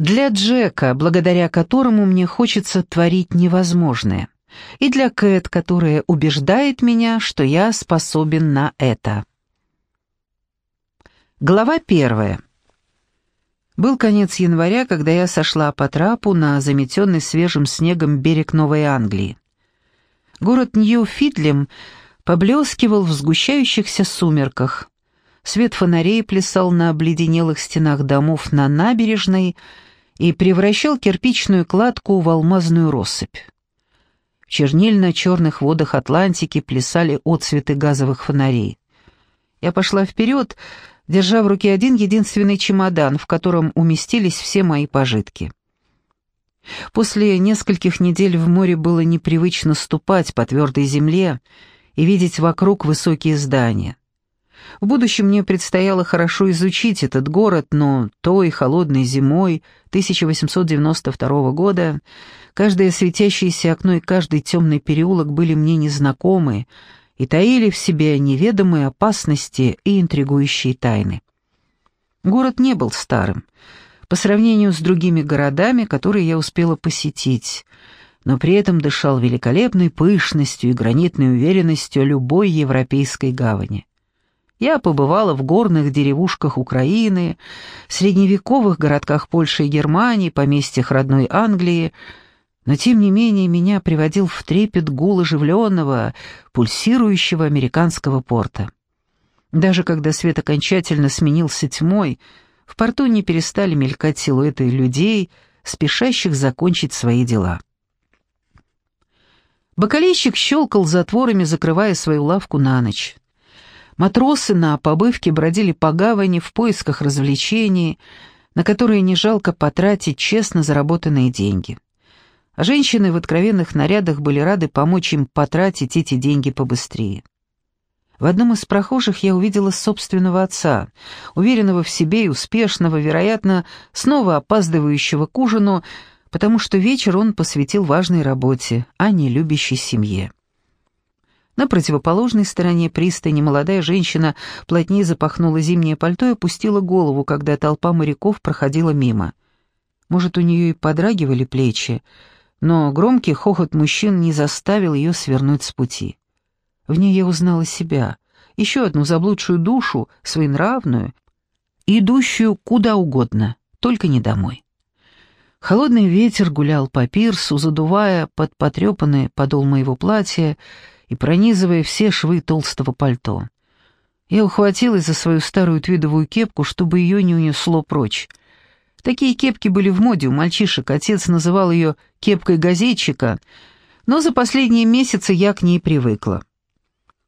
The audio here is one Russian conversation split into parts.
Для Джека, благодаря которому мне хочется творить невозможное. И для Кэт, которая убеждает меня, что я способен на это. Глава первая. Был конец января, когда я сошла по трапу на заметенный свежим снегом берег Новой Англии. Город Нью-Фидлем поблескивал в сгущающихся сумерках. Свет фонарей плясал на обледенелых стенах домов на набережной и превращал кирпичную кладку в алмазную россыпь. В чернильно-черных водах Атлантики плясали отцветы газовых фонарей. Я пошла вперед, держа в руке один единственный чемодан, в котором уместились все мои пожитки. После нескольких недель в море было непривычно ступать по твердой земле и видеть вокруг высокие здания. В будущем мне предстояло хорошо изучить этот город, но той холодной зимой 1892 года каждое светящееся окно и каждый темный переулок были мне незнакомы, и таили в себе неведомые опасности и интригующие тайны. Город не был старым, по сравнению с другими городами, которые я успела посетить, но при этом дышал великолепной пышностью и гранитной уверенностью любой европейской гавани. Я побывала в горных деревушках Украины, средневековых городках Польши и Германии, поместьях родной Англии, но тем не менее меня приводил в трепет гул оживленного, пульсирующего американского порта. Даже когда свет окончательно сменился тьмой, в порту не перестали мелькать силуэты людей, спешащих закончить свои дела. Бакалейщик щелкал затворами, закрывая свою лавку на ночь. Матросы на побывке бродили по гавани в поисках развлечений, на которые не жалко потратить честно заработанные деньги а женщины в откровенных нарядах были рады помочь им потратить эти деньги побыстрее. В одном из прохожих я увидела собственного отца, уверенного в себе и успешного, вероятно, снова опаздывающего к ужину, потому что вечер он посвятил важной работе, а не любящей семье. На противоположной стороне пристани молодая женщина плотнее запахнула зимнее пальто и опустила голову, когда толпа моряков проходила мимо. Может, у нее и подрагивали плечи, но громкий хохот мужчин не заставил ее свернуть с пути. В ней я узнала себя, еще одну заблудшую душу, своенравную, идущую куда угодно, только не домой. Холодный ветер гулял по пирсу, задувая под потрепанный подол моего платья и пронизывая все швы толстого пальто. Я ухватилась за свою старую твидовую кепку, чтобы ее не унесло прочь, Такие кепки были в моде у мальчишек, отец называл ее «кепкой газетчика», но за последние месяцы я к ней привыкла.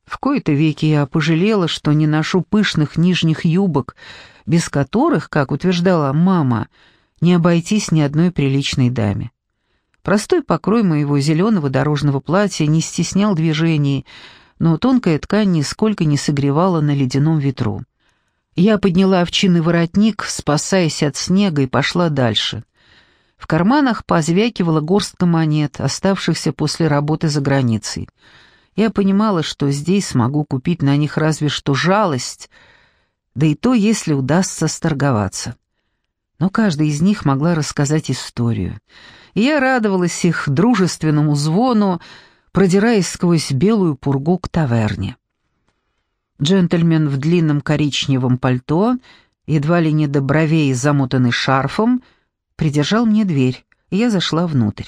В кои-то веки я пожалела, что не ношу пышных нижних юбок, без которых, как утверждала мама, не обойтись ни одной приличной даме. Простой покрой моего зеленого дорожного платья не стеснял движений, но тонкая ткань нисколько не согревала на ледяном ветру. Я подняла овчинный воротник, спасаясь от снега, и пошла дальше. В карманах позвякивала горстка монет, оставшихся после работы за границей. Я понимала, что здесь смогу купить на них разве что жалость, да и то, если удастся сторговаться. Но каждая из них могла рассказать историю. И я радовалась их дружественному звону, продираясь сквозь белую пургу к таверне. Джентльмен в длинном коричневом пальто, едва ли не до бровей замотанный шарфом, придержал мне дверь, и я зашла внутрь.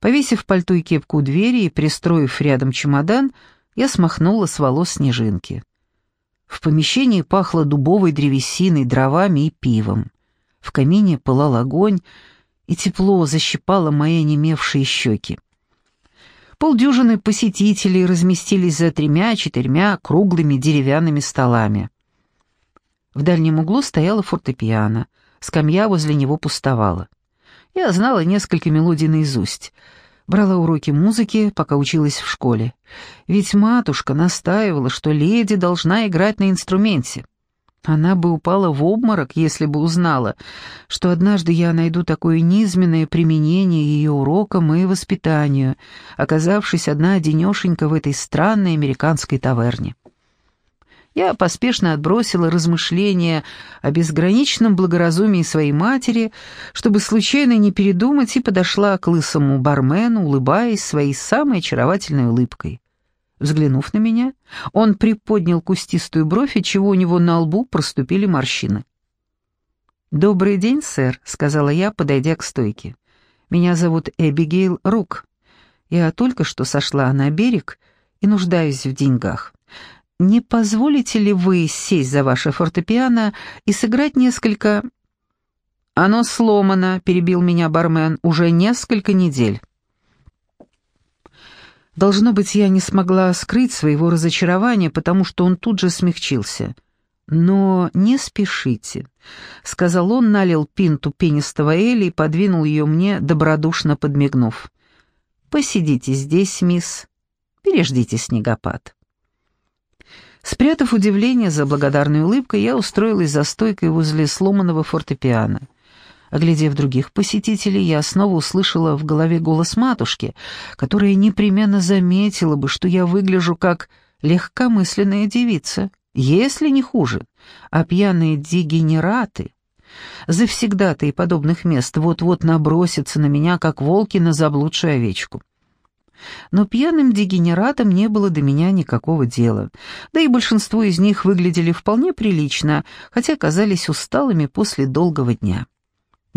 Повесив пальто и кепку у двери и пристроив рядом чемодан, я смахнула с волос снежинки. В помещении пахло дубовой древесиной, дровами и пивом. В камине пылал огонь, и тепло защипало мои онемевшие щеки. Полдюжины посетителей разместились за тремя-четырьмя круглыми деревянными столами. В дальнем углу стояла фортепиано, скамья возле него пустовала. Я знала несколько мелодий наизусть. Брала уроки музыки, пока училась в школе. Ведь матушка настаивала, что леди должна играть на инструменте. Она бы упала в обморок, если бы узнала, что однажды я найду такое низменное применение ее урокам и воспитанию, оказавшись одна одинешенька в этой странной американской таверне. Я поспешно отбросила размышления о безграничном благоразумии своей матери, чтобы случайно не передумать, и подошла к лысому бармену, улыбаясь своей самой очаровательной улыбкой. Взглянув на меня, он приподнял кустистую бровь, и чего у него на лбу проступили морщины. «Добрый день, сэр», — сказала я, подойдя к стойке. «Меня зовут Эбигейл Рук. Я только что сошла на берег и нуждаюсь в деньгах. Не позволите ли вы сесть за ваше фортепиано и сыграть несколько...» «Оно сломано», — перебил меня бармен, — «уже несколько недель». Должно быть, я не смогла скрыть своего разочарования, потому что он тут же смягчился. «Но не спешите», — сказал он, налил пинту пенистого Эли и подвинул ее мне, добродушно подмигнув. «Посидите здесь, мисс, переждите снегопад». Спрятав удивление за благодарной улыбкой, я устроилась за стойкой возле сломанного фортепиано. Оглядев других посетителей, я снова услышала в голове голос матушки, которая непременно заметила бы, что я выгляжу как легкомысленная девица если не хуже, а пьяные дегенераты, завсегдаты и подобных мест вот-вот набросятся на меня, как волки на заблудшую овечку. Но пьяным дегенератам не было до меня никакого дела, да и большинство из них выглядели вполне прилично, хотя казались усталыми после долгого дня.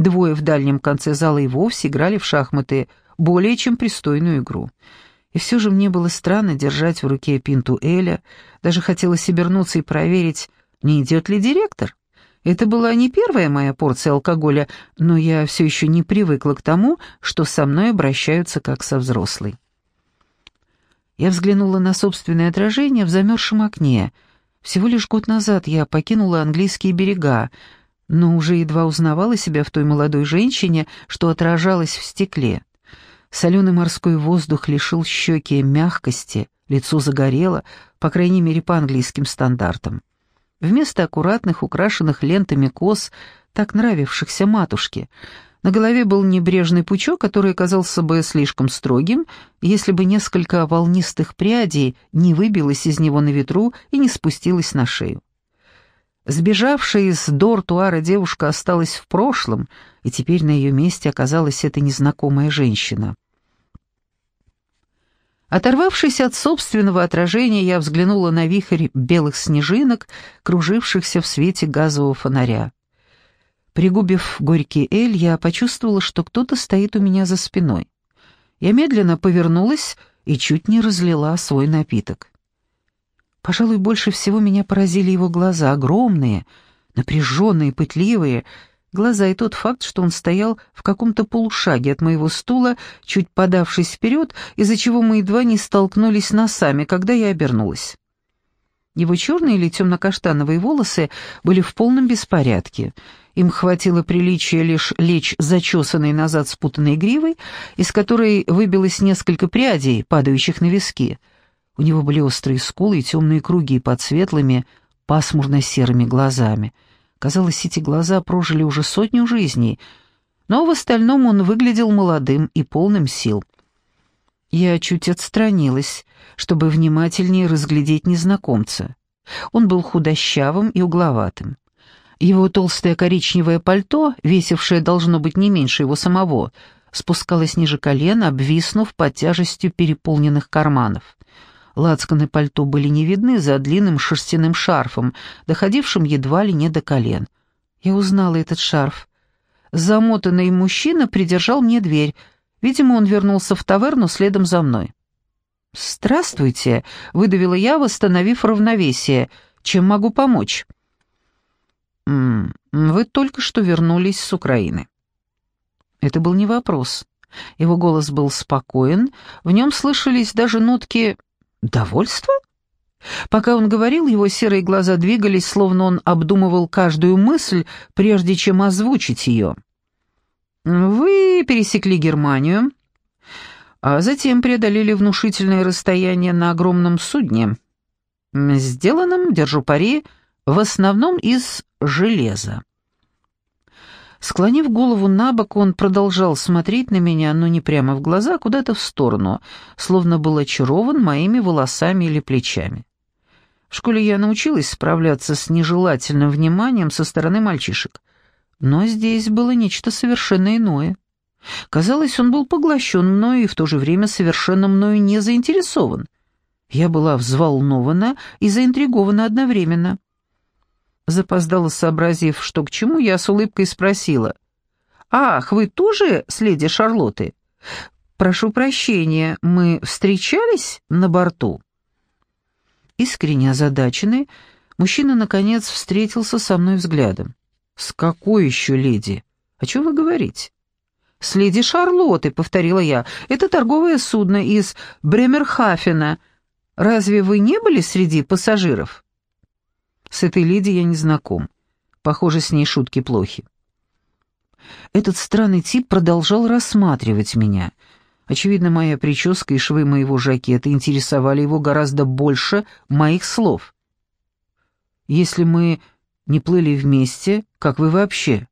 Двое в дальнем конце зала и вовсе играли в шахматы, более чем пристойную игру — и все же мне было странно держать в руке пинту Эля, даже хотелось обернуться и проверить, не идет ли директор. Это была не первая моя порция алкоголя, но я все еще не привыкла к тому, что со мной обращаются как со взрослой. Я взглянула на собственное отражение в замерзшем окне. Всего лишь год назад я покинула английские берега, но уже едва узнавала себя в той молодой женщине, что отражалась в стекле. Соленый морской воздух лишил щеки мягкости, лицо загорело, по крайней мере, по английским стандартам. Вместо аккуратных, украшенных лентами кос, так нравившихся матушке, на голове был небрежный пучок, который казался бы слишком строгим, если бы несколько волнистых прядей не выбилось из него на ветру и не спустилось на шею. Сбежавшая из Дортуара девушка осталась в прошлом, и теперь на ее месте оказалась эта незнакомая женщина. Оторвавшись от собственного отражения, я взглянула на вихрь белых снежинок, кружившихся в свете газового фонаря. Пригубив горький эль, я почувствовала, что кто-то стоит у меня за спиной. Я медленно повернулась и чуть не разлила свой напиток. Пожалуй, больше всего меня поразили его глаза, огромные, напряженные, пытливые, глаза и тот факт, что он стоял в каком-то полушаге от моего стула, чуть подавшись вперед, из-за чего мы едва не столкнулись носами, когда я обернулась. Его черные или темно-каштановые волосы были в полном беспорядке. Им хватило приличия лишь лечь зачесанной назад спутанной гривой, из которой выбилось несколько прядей, падающих на виски. У него были острые скулы и темные круги под светлыми, пасмурно-серыми глазами — Казалось, эти глаза прожили уже сотню жизней, но в остальном он выглядел молодым и полным сил. Я чуть отстранилась, чтобы внимательнее разглядеть незнакомца. Он был худощавым и угловатым. Его толстое коричневое пальто, весившее должно быть не меньше его самого, спускалось ниже колена, обвиснув под тяжестью переполненных карманов. Лацканы пальто были не видны за длинным шерстяным шарфом, доходившим едва ли не до колен. Я узнала этот шарф. Замотанный мужчина придержал мне дверь. Видимо, он вернулся в таверну следом за мной. «Здравствуйте», — выдавила я, восстановив равновесие. «Чем могу помочь?» «М -м, «Вы только что вернулись с Украины». Это был не вопрос. Его голос был спокоен, в нем слышались даже нотки Довольство? Пока он говорил, его серые глаза двигались, словно он обдумывал каждую мысль, прежде чем озвучить ее. «Вы пересекли Германию, а затем преодолели внушительное расстояние на огромном судне, сделанном, держу пари, в основном из железа. Склонив голову на бок, он продолжал смотреть на меня, но не прямо в глаза, а куда-то в сторону, словно был очарован моими волосами или плечами. В школе я научилась справляться с нежелательным вниманием со стороны мальчишек. Но здесь было нечто совершенно иное. Казалось, он был поглощен мною и в то же время совершенно мною не заинтересован. Я была взволнована и заинтригована одновременно. Запоздала, сообразив, что к чему, я с улыбкой спросила. «Ах, вы тоже с леди Шарлотты? Прошу прощения, мы встречались на борту?» Искренне озадаченный, мужчина, наконец, встретился со мной взглядом. «С какой еще леди? О чем вы говорите?» «С леди Шарлотты», — повторила я. «Это торговое судно из Бремерхафена. Разве вы не были среди пассажиров?» «С этой леди я не знаком. Похоже, с ней шутки плохи». Этот странный тип продолжал рассматривать меня. Очевидно, моя прическа и швы моего жакета интересовали его гораздо больше моих слов. «Если мы не плыли вместе, как вы вообще?»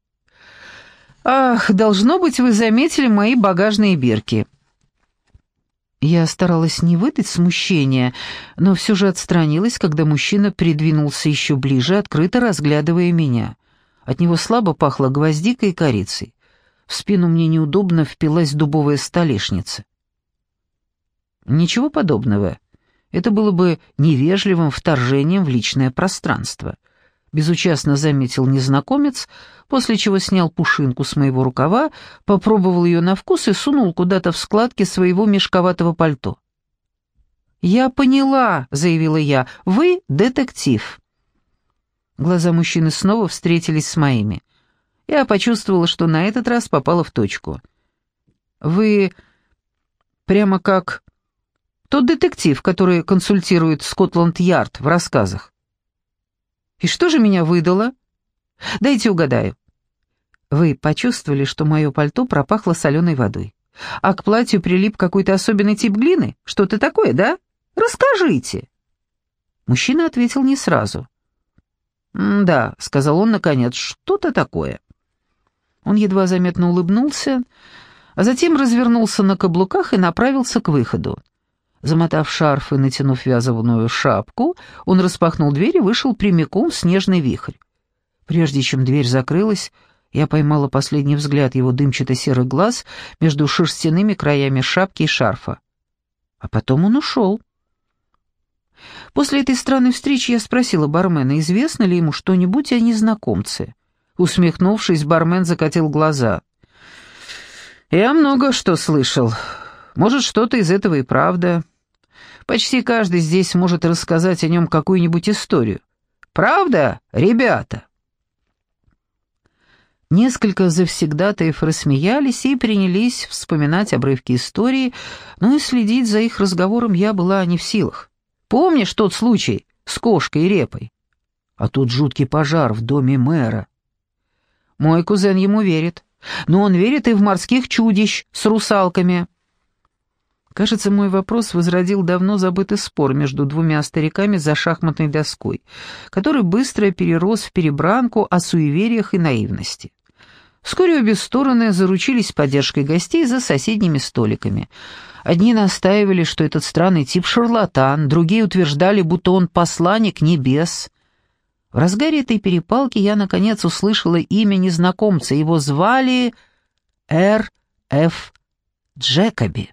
«Ах, должно быть, вы заметили мои багажные бирки». Я старалась не выдать смущения, но все же отстранилась, когда мужчина придвинулся еще ближе, открыто разглядывая меня. От него слабо пахло гвоздикой и корицей. В спину мне неудобно впилась дубовая столешница. Ничего подобного. Это было бы невежливым вторжением в личное пространство — безучастно заметил незнакомец, после чего снял пушинку с моего рукава, попробовал ее на вкус и сунул куда-то в складки своего мешковатого пальто. «Я поняла», — заявила я, — «вы детектив». Глаза мужчины снова встретились с моими. Я почувствовала, что на этот раз попала в точку. «Вы прямо как тот детектив, который консультирует Скотланд-Ярд в рассказах. И что же меня выдало? Дайте угадаю. Вы почувствовали, что мое пальто пропахло соленой водой, а к платью прилип какой-то особенный тип глины? Что-то такое, да? Расскажите. Мужчина ответил не сразу. «Да», — сказал он наконец, — «что-то такое». Он едва заметно улыбнулся, а затем развернулся на каблуках и направился к выходу. Замотав шарф и натянув вязаную шапку, он распахнул дверь и вышел прямиком в снежный вихрь. Прежде чем дверь закрылась, я поймала последний взгляд его дымчато-серых глаз между шерстяными краями шапки и шарфа. А потом он ушел. После этой странной встречи я спросила бармена, известно ли ему что-нибудь о незнакомце. Усмехнувшись, бармен закатил глаза. «Я много что слышал. Может, что-то из этого и правда. Почти каждый здесь может рассказать о нем какую-нибудь историю. Правда, ребята?» Несколько завсегдатаев рассмеялись и принялись вспоминать обрывки истории, но и следить за их разговором я была не в силах. «Помнишь тот случай с кошкой и репой? А тут жуткий пожар в доме мэра. Мой кузен ему верит, но он верит и в морских чудищ с русалками». Кажется, мой вопрос возродил давно забытый спор между двумя стариками за шахматной доской, который быстро перерос в перебранку о суевериях и наивности. Вскоре обе стороны заручились поддержкой гостей за соседними столиками. Одни настаивали, что этот странный тип шарлатан, другие утверждали, будто он посланник небес. В разгаре этой перепалки я, наконец, услышала имя незнакомца. Его звали Р. Ф. Джекоби.